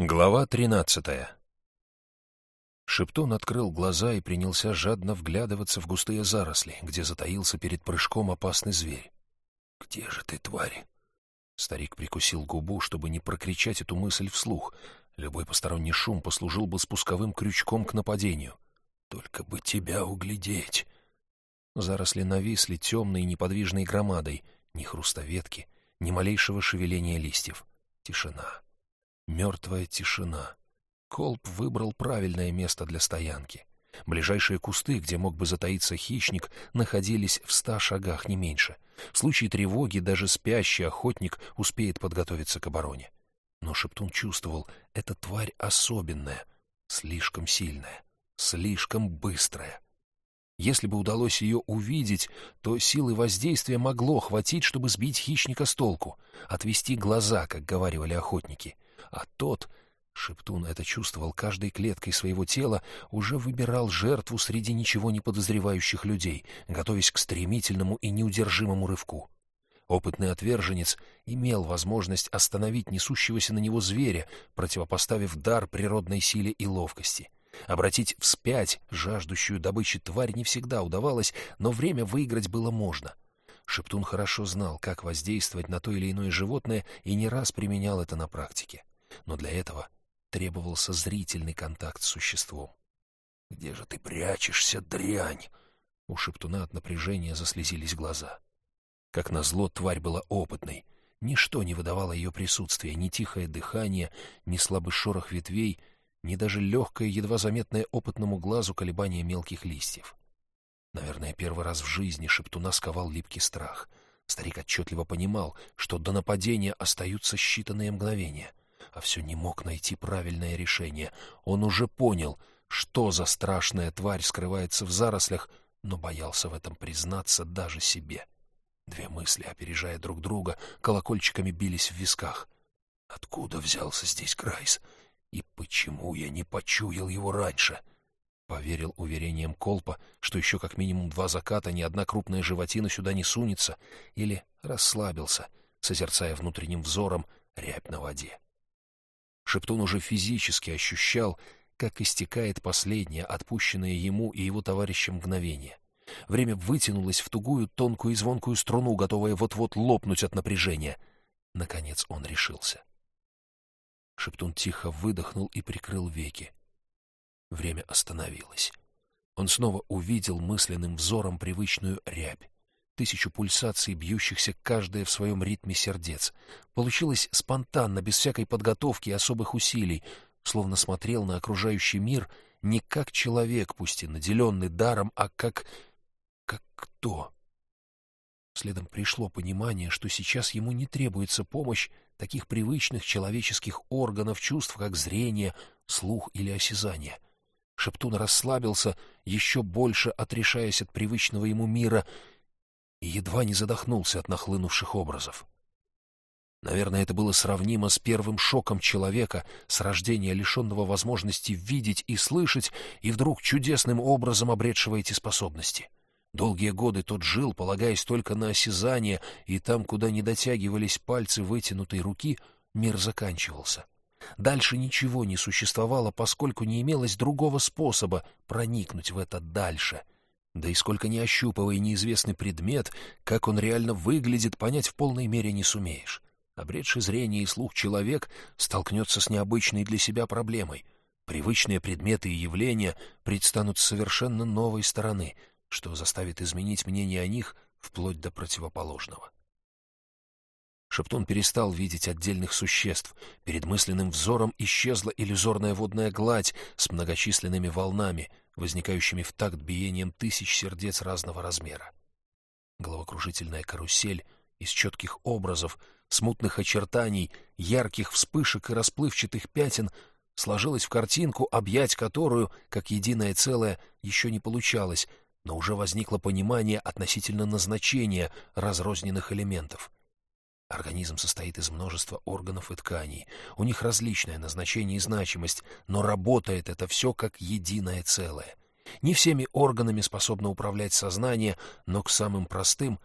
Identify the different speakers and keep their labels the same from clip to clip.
Speaker 1: Глава тринадцатая Шептун открыл глаза и принялся жадно вглядываться в густые заросли, где затаился перед прыжком опасный зверь. «Где же ты, тварь?» Старик прикусил губу, чтобы не прокричать эту мысль вслух. Любой посторонний шум послужил бы спусковым крючком к нападению. «Только бы тебя углядеть!» Заросли нависли темной и неподвижной громадой, ни хруста ветки, ни малейшего шевеления листьев. Тишина. Мертвая тишина. Колб выбрал правильное место для стоянки. Ближайшие кусты, где мог бы затаиться хищник, находились в ста шагах, не меньше. В случае тревоги даже спящий охотник успеет подготовиться к обороне. Но Шептун чувствовал, эта тварь особенная, слишком сильная, слишком быстрая. Если бы удалось ее увидеть, то силы воздействия могло хватить, чтобы сбить хищника с толку, отвести глаза, как говаривали охотники — а тот, Шептун это чувствовал каждой клеткой своего тела, уже выбирал жертву среди ничего не подозревающих людей, готовясь к стремительному и неудержимому рывку. Опытный отверженец имел возможность остановить несущегося на него зверя, противопоставив дар природной силе и ловкости. Обратить вспять жаждущую добычи тварь не всегда удавалось, но время выиграть было можно — Шептун хорошо знал, как воздействовать на то или иное животное, и не раз применял это на практике но для этого требовался зрительный контакт с существом. «Где же ты прячешься, дрянь?» У шептуна от напряжения заслезились глаза. Как назло, тварь была опытной. Ничто не выдавало ее присутствия, ни тихое дыхание, ни слабый шорох ветвей, ни даже легкое, едва заметное опытному глазу колебание мелких листьев. Наверное, первый раз в жизни шептуна сковал липкий страх. Старик отчетливо понимал, что до нападения остаются считанные мгновения а все не мог найти правильное решение. Он уже понял, что за страшная тварь скрывается в зарослях, но боялся в этом признаться даже себе. Две мысли, опережая друг друга, колокольчиками бились в висках. Откуда взялся здесь Крайс? И почему я не почуял его раньше? Поверил уверением Колпа, что еще как минимум два заката ни одна крупная животина сюда не сунется, или расслабился, созерцая внутренним взором рябь на воде. Шептун уже физически ощущал, как истекает последнее, отпущенное ему и его товарищам мгновение. Время вытянулось в тугую, тонкую и звонкую струну, готовая вот-вот лопнуть от напряжения. Наконец он решился. Шептун тихо выдохнул и прикрыл веки. Время остановилось. Он снова увидел мысленным взором привычную рябь тысячу пульсаций, бьющихся каждая в своем ритме сердец. Получилось спонтанно, без всякой подготовки и особых усилий, словно смотрел на окружающий мир не как человек, пусть и наделенный даром, а как... как кто? Следом пришло понимание, что сейчас ему не требуется помощь таких привычных человеческих органов чувств, как зрение, слух или осязание. Шептун расслабился, еще больше отрешаясь от привычного ему мира — и едва не задохнулся от нахлынувших образов. Наверное, это было сравнимо с первым шоком человека, с рождения лишенного возможности видеть и слышать, и вдруг чудесным образом обретшего эти способности. Долгие годы тот жил, полагаясь только на осязание, и там, куда не дотягивались пальцы вытянутой руки, мир заканчивался. Дальше ничего не существовало, поскольку не имелось другого способа проникнуть в это дальше — да и сколько не ощупывая неизвестный предмет, как он реально выглядит, понять в полной мере не сумеешь. Обретший зрение и слух человек столкнется с необычной для себя проблемой. Привычные предметы и явления предстанут с совершенно новой стороны, что заставит изменить мнение о них вплоть до противоположного. Шептун перестал видеть отдельных существ. Перед мысленным взором исчезла иллюзорная водная гладь с многочисленными волнами — возникающими в такт биением тысяч сердец разного размера. Головокружительная карусель из четких образов, смутных очертаний, ярких вспышек и расплывчатых пятен сложилась в картинку, объять которую, как единое целое, еще не получалось, но уже возникло понимание относительно назначения разрозненных элементов — Организм состоит из множества органов и тканей. У них различное назначение и значимость, но работает это все как единое целое. Не всеми органами способно управлять сознание, но к самым простым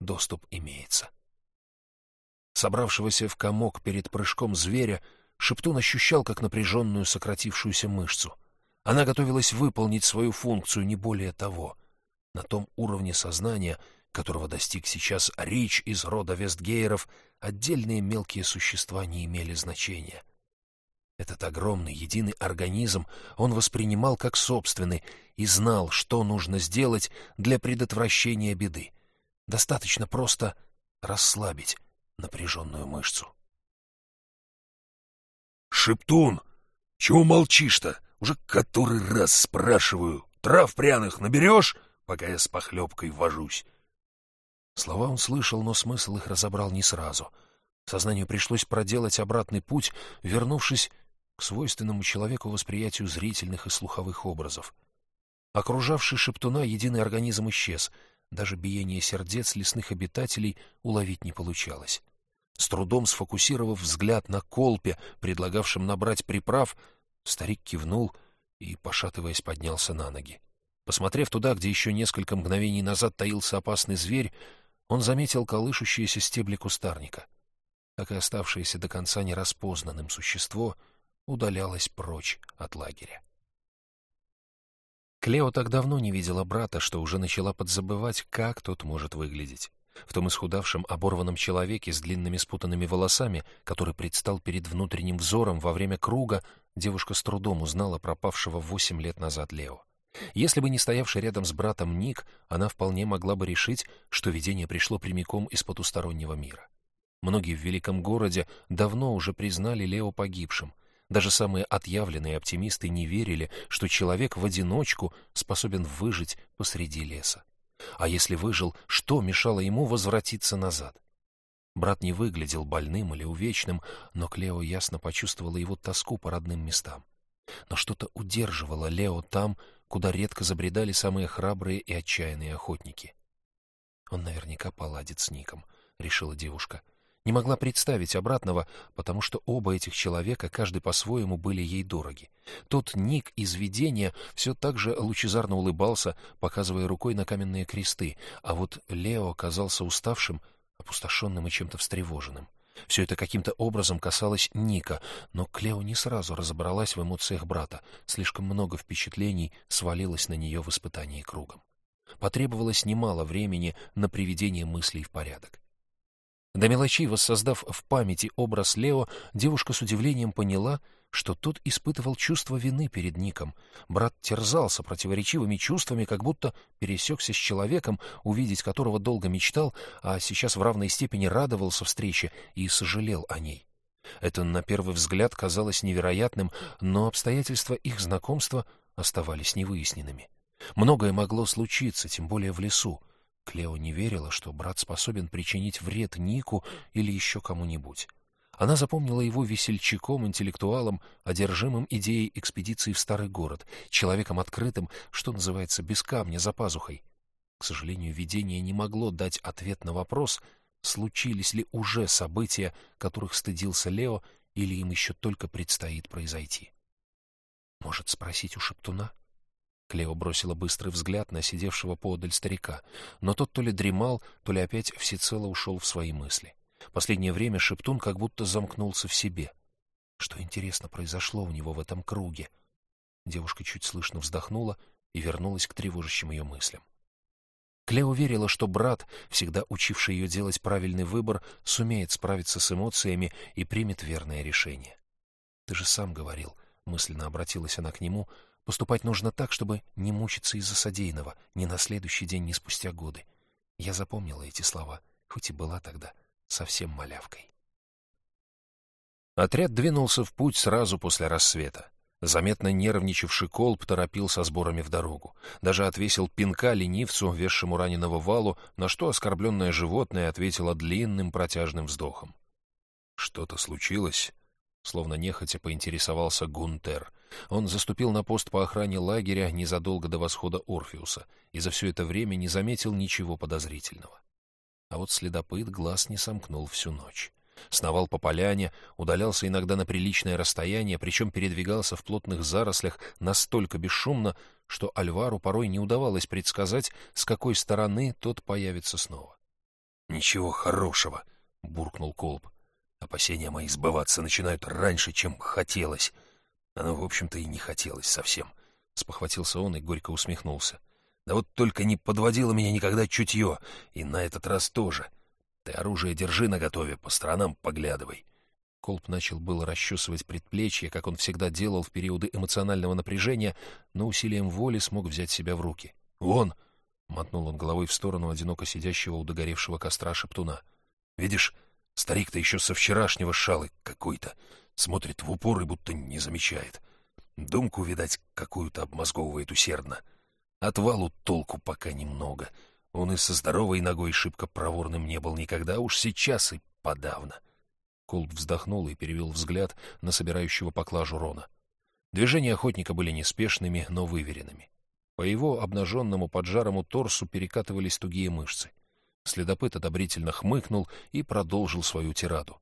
Speaker 1: доступ имеется. Собравшегося в комок перед прыжком зверя Шептун ощущал, как напряженную сократившуюся мышцу. Она готовилась выполнить свою функцию, не более того. На том уровне сознания, которого достиг сейчас Рич из рода Вестгейеров, отдельные мелкие существа не имели значения. Этот огромный единый организм он воспринимал как собственный и знал, что нужно сделать для предотвращения беды. Достаточно просто расслабить напряженную мышцу.
Speaker 2: «Шептун, чего молчишь-то? Уже который раз спрашиваю. Трав пряных наберешь, пока я с похлебкой вожусь?»
Speaker 1: Слова он слышал, но смысл их разобрал не сразу. Сознанию пришлось проделать обратный путь, вернувшись к свойственному человеку восприятию зрительных и слуховых образов. Окружавший шептуна единый организм исчез, даже биение сердец лесных обитателей уловить не получалось. С трудом сфокусировав взгляд на колпе, предлагавшем набрать приправ, старик кивнул и, пошатываясь, поднялся на ноги. Посмотрев туда, где еще несколько мгновений назад таился опасный зверь, он заметил колышущиеся стебли кустарника. Как и оставшееся до конца нераспознанным существо удалялось прочь от лагеря. Клео так давно не видела брата, что уже начала подзабывать, как тот может выглядеть. В том исхудавшем оборванном человеке с длинными спутанными волосами, который предстал перед внутренним взором во время круга, девушка с трудом узнала пропавшего восемь лет назад Лео. Если бы не стоявший рядом с братом Ник, она вполне могла бы решить, что видение пришло прямиком из потустороннего мира. Многие в великом городе давно уже признали Лео погибшим, даже самые отъявленные оптимисты не верили, что человек в одиночку способен выжить посреди леса. А если выжил, что мешало ему возвратиться назад? Брат не выглядел больным или увечным, но Клео ясно почувствовала его тоску по родным местам. Но что-то удерживало Лео там, куда редко забредали самые храбрые и отчаянные охотники. «Он наверняка поладит с Ником», — решила девушка. Не могла представить обратного, потому что оба этих человека, каждый по-своему, были ей дороги. Тот Ник из видения все так же лучезарно улыбался, показывая рукой на каменные кресты, а вот Лео оказался уставшим, опустошенным и чем-то встревоженным. Все это каким-то образом касалось Ника, но Клео не сразу разобралась в эмоциях брата. Слишком много впечатлений свалилось на нее в испытании кругом. Потребовалось немало времени на приведение мыслей в порядок. До мелочей воссоздав в памяти образ Лео, девушка с удивлением поняла, что тот испытывал чувство вины перед Ником. Брат терзался противоречивыми чувствами, как будто пересекся с человеком, увидеть которого долго мечтал, а сейчас в равной степени радовался встрече и сожалел о ней. Это на первый взгляд казалось невероятным, но обстоятельства их знакомства оставались невыясненными. Многое могло случиться, тем более в лесу. Клео не верила, что брат способен причинить вред Нику или еще кому-нибудь. Она запомнила его весельчаком, интеллектуалом, одержимым идеей экспедиции в старый город, человеком открытым, что называется, без камня за пазухой. К сожалению, видение не могло дать ответ на вопрос, случились ли уже события, которых стыдился Лео, или им еще только предстоит произойти. Может, спросить у Шептуна? Клео бросила быстрый взгляд на сидевшего поодаль старика, но тот то ли дремал, то ли опять всецело ушел в свои мысли. Последнее время Шептун как будто замкнулся в себе. Что, интересно, произошло у него в этом круге? Девушка чуть слышно вздохнула и вернулась к тревожащим ее мыслям. Клео верила, что брат, всегда учивший ее делать правильный выбор, сумеет справиться с эмоциями и примет верное решение. «Ты же сам говорил», — мысленно обратилась она к нему, Поступать нужно так, чтобы не мучиться из-за содеянного, ни на следующий день, ни спустя годы. Я запомнила эти слова, хоть и была тогда совсем малявкой. Отряд двинулся в путь сразу после рассвета. Заметно нервничавший Колб торопил со сборами в дорогу. Даже отвесил пинка ленивцу, весшему раненого валу, на что оскорбленное животное ответило длинным протяжным вздохом. «Что-то случилось?» Словно нехотя поинтересовался Гунтер. Он заступил на пост по охране лагеря незадолго до восхода Орфеуса и за все это время не заметил ничего подозрительного. А вот следопыт глаз не сомкнул всю ночь. Сновал по поляне, удалялся иногда на приличное расстояние, причем передвигался в плотных зарослях настолько бесшумно, что Альвару порой не удавалось предсказать, с какой стороны тот появится снова. — Ничего хорошего, — буркнул Колб.
Speaker 2: Опасения мои сбываться начинают раньше, чем хотелось. Оно, в общем-то, и не хотелось совсем. Спохватился он и горько усмехнулся. Да вот только не подводило меня никогда чутье, и на этот раз тоже. Ты оружие держи наготове, по сторонам поглядывай. Колб начал было расчесывать предплечье, как он всегда делал в периоды эмоционального напряжения, но усилием воли смог взять себя в руки. «Вон!» — мотнул он головой в сторону одиноко сидящего у догоревшего костра шептуна. «Видишь, старик-то еще со вчерашнего шалы какой-то. Смотрит в упор и будто не замечает. Думку, видать, какую-то обмозговывает усердно. Отвалу толку пока немного. Он и со здоровой ногой шибко проворным не был никогда, уж сейчас и подавно. Колб вздохнул и перевел взгляд на собирающего поклажу Рона. Движения охотника были неспешными, но выверенными. По его обнаженному поджарому торсу перекатывались тугие мышцы. Следопыт одобрительно хмыкнул и продолжил свою тираду.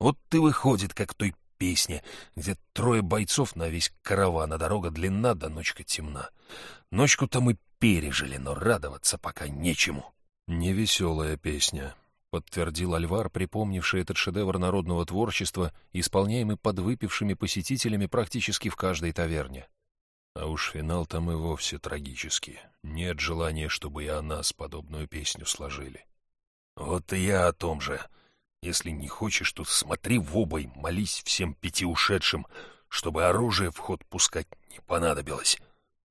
Speaker 2: «Вот ты выходит, как той песне, где трое бойцов на весь караван, а дорога длинна, да ночка темна. Ночку-то мы пережили, но радоваться пока нечему. Невеселая песня, — подтвердил Альвар, припомнивший этот шедевр народного творчества, исполняемый подвыпившими посетителями практически в каждой таверне. А уж финал там и вовсе трагический. Нет желания, чтобы и о нас подобную песню сложили. Вот и я о том же, — если не хочешь, то смотри в оба и молись всем пяти ушедшим, чтобы оружие в ход пускать не понадобилось.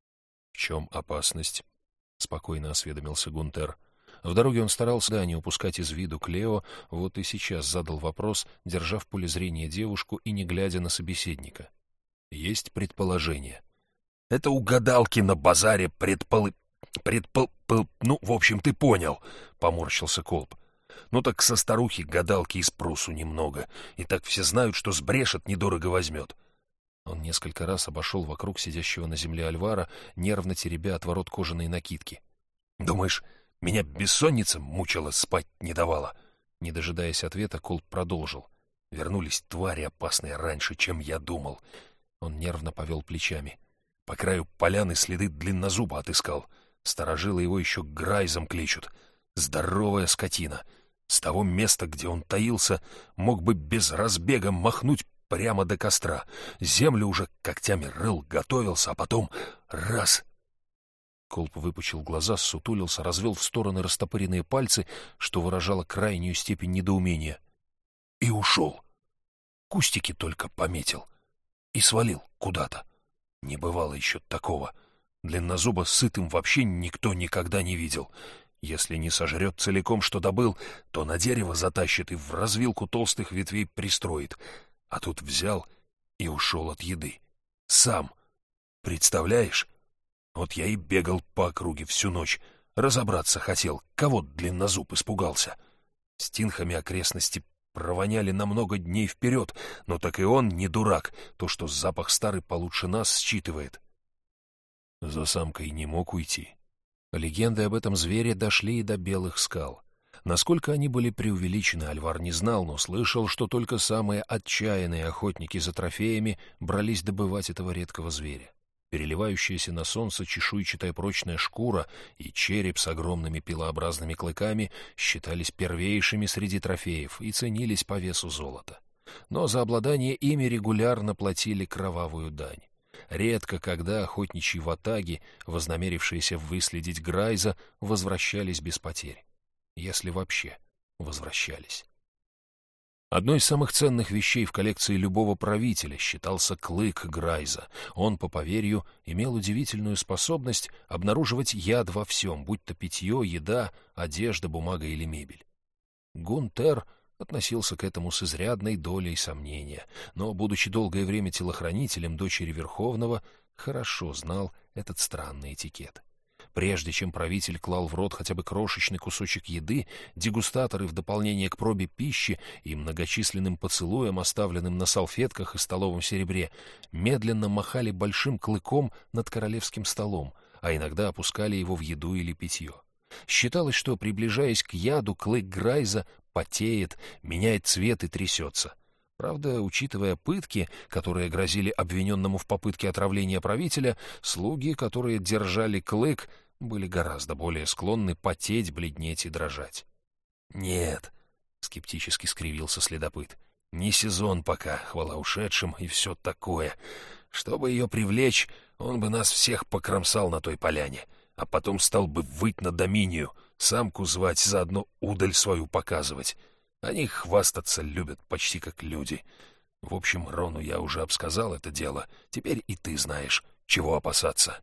Speaker 2: — В чем опасность? — спокойно осведомился Гунтер. В дороге он старался да, не упускать из виду Клео, вот и сейчас задал вопрос, держа в поле зрения девушку и не глядя на собеседника. Есть предположение. — Это у гадалки на базаре предполы... предпол... Ну, в общем, ты понял, — поморщился Колб. Ну так со старухи гадалки и спросу немного, и так все знают, что сбрешет, недорого возьмет. Он несколько раз обошел вокруг сидящего на земле Альвара, нервно теребя от ворот кожаной накидки. «Думаешь, меня бессонница мучила, спать не давала?» Не дожидаясь ответа, Колб продолжил. «Вернулись твари опасные раньше, чем я думал». Он нервно повел плечами. По краю поляны следы длиннозуба отыскал. Сторожилы его еще грайзом кличут. Здоровая скотина — с того места, где он таился, мог бы без разбега махнуть прямо до костра. Землю уже когтями рыл, готовился, а потом — раз! Колб выпучил глаза, сутулился, развел в стороны растопыренные пальцы, что выражало крайнюю степень недоумения. И ушел. Кустики только пометил. И свалил куда-то. Не бывало еще такого. Длиннозуба сытым вообще никто никогда не видел. Если не сожрет целиком, что добыл, то на дерево затащит и в развилку толстых ветвей пристроит. А тут взял и ушел от еды. Сам. Представляешь? Вот я и бегал по округе всю ночь. Разобраться хотел, кого длиннозуб испугался. Стинхами окрестности провоняли на много дней вперед, но так и он не дурак, то, что запах старый получше нас считывает. За самкой не мог уйти. Легенды об этом звере дошли и до белых скал. Насколько они были преувеличены, Альвар не знал, но слышал, что только самые отчаянные охотники за трофеями брались добывать этого редкого зверя. Переливающаяся на солнце чешуйчатая прочная шкура и череп с огромными пилообразными клыками считались первейшими среди трофеев и ценились по весу золота. Но за обладание ими регулярно платили кровавую дань. Редко когда охотничьи ватаги, вознамерившиеся выследить Грайза, возвращались без потерь. Если вообще возвращались. Одной из самых ценных вещей в коллекции любого правителя считался клык Грайза. Он, по поверью, имел удивительную способность обнаруживать яд во всем, будь то питье, еда, одежда, бумага или мебель. Гунтер — относился к этому с изрядной долей сомнения, но, будучи долгое время телохранителем дочери Верховного, хорошо знал этот странный этикет. Прежде чем правитель клал в рот хотя бы крошечный кусочек еды, дегустаторы в дополнение к пробе пищи и многочисленным поцелуям, оставленным на салфетках и столовом серебре, медленно махали большим клыком над королевским столом, а иногда опускали его в еду или питье. Считалось, что, приближаясь к яду, клык Грайза потеет, меняет цвет и трясется. Правда, учитывая пытки, которые грозили обвиненному в попытке отравления правителя, слуги, которые держали клык, были гораздо более склонны потеть, бледнеть и дрожать. «Нет», — скептически скривился следопыт, Не сезон пока, хвала ушедшим и все такое. Чтобы ее привлечь, он бы нас всех покромсал на той поляне, а потом стал бы выть на доминию, самку звать, заодно удаль свою показывать. Они хвастаться любят почти как люди. В общем, Рону я уже обсказал это дело, теперь и ты знаешь, чего опасаться.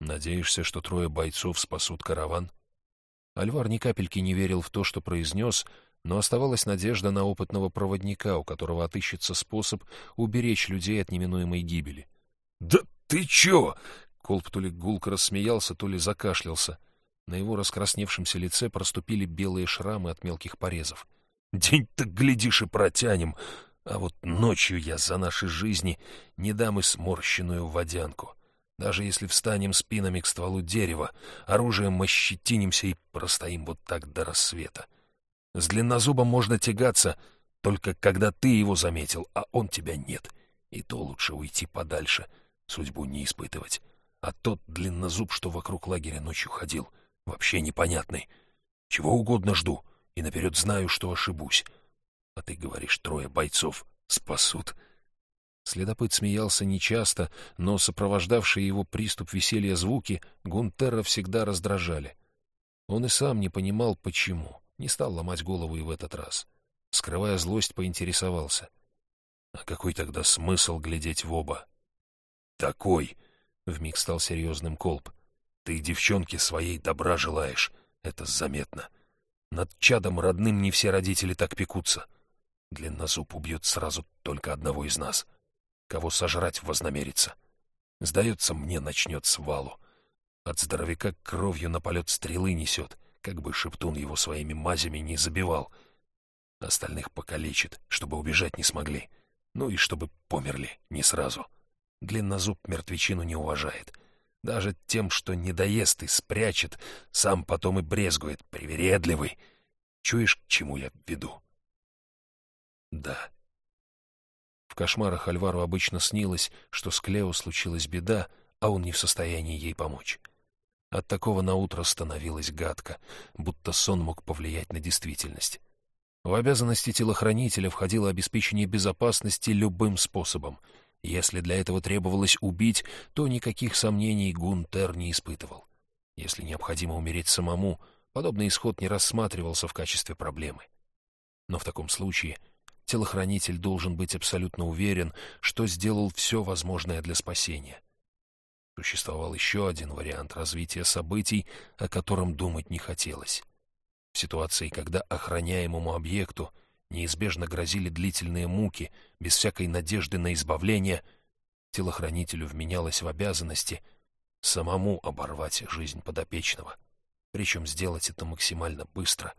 Speaker 1: Надеешься, что трое бойцов спасут караван? Альвар ни капельки не верил в то, что произнес, но оставалась надежда на опытного проводника, у которого отыщется способ уберечь людей от неминуемой гибели.
Speaker 2: — Да ты чё?
Speaker 1: Колб то ли гулко рассмеялся, то ли закашлялся. На его раскрасневшемся лице проступили белые шрамы от мелких порезов.
Speaker 2: «День-то, глядишь, и протянем, а вот ночью я за нашей жизни не дам и сморщенную водянку. Даже если встанем спинами к стволу дерева, оружием мы щетинимся и простоим вот так до рассвета. С длиннозубом можно тягаться, только когда ты его заметил, а он тебя нет. И то лучше уйти подальше, судьбу не испытывать. А тот длиннозуб, что вокруг лагеря ночью ходил, вообще непонятный. Чего угодно жду, и наперед знаю, что ошибусь. А ты говоришь, трое бойцов спасут —
Speaker 1: Следопыт смеялся нечасто, но сопровождавшие его приступ веселья звуки Гунтера всегда раздражали. Он и сам не понимал, почему, не стал ломать голову и в этот раз. Скрывая злость, поинтересовался. «А какой тогда смысл глядеть в оба?»
Speaker 2: «Такой!» — вмиг стал серьезным Колб. «Ты девчонке своей добра желаешь, это заметно. Над чадом родным не все родители так пекутся. Длиннозуб убьет сразу только одного из нас» кого сожрать вознамерится. Сдается мне, начнет свалу. От здоровяка кровью на полет стрелы несет, как бы Шептун его своими мазями не забивал. Остальных покалечит, чтобы убежать не смогли. Ну и чтобы померли не сразу. Длиннозуб мертвечину не уважает. Даже тем, что не и спрячет, сам потом и брезгует, привередливый. Чуешь, к чему я веду? Да,
Speaker 1: в кошмарах Альвару обычно снилось, что с Клео случилась беда, а он не в состоянии ей помочь. От такого наутро становилось гадко, будто сон мог повлиять на действительность. В обязанности телохранителя входило обеспечение безопасности любым способом. Если для этого требовалось убить, то никаких сомнений Гунтер не испытывал. Если необходимо умереть самому, подобный исход не рассматривался в качестве проблемы. Но в таком случае телохранитель должен быть абсолютно уверен, что сделал все возможное для спасения. Существовал еще один вариант развития событий, о котором думать не хотелось. В ситуации, когда охраняемому объекту неизбежно грозили длительные муки, без всякой надежды на избавление, телохранителю вменялось в обязанности самому оборвать жизнь подопечного, причем сделать это максимально быстро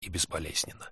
Speaker 1: и безболезненно.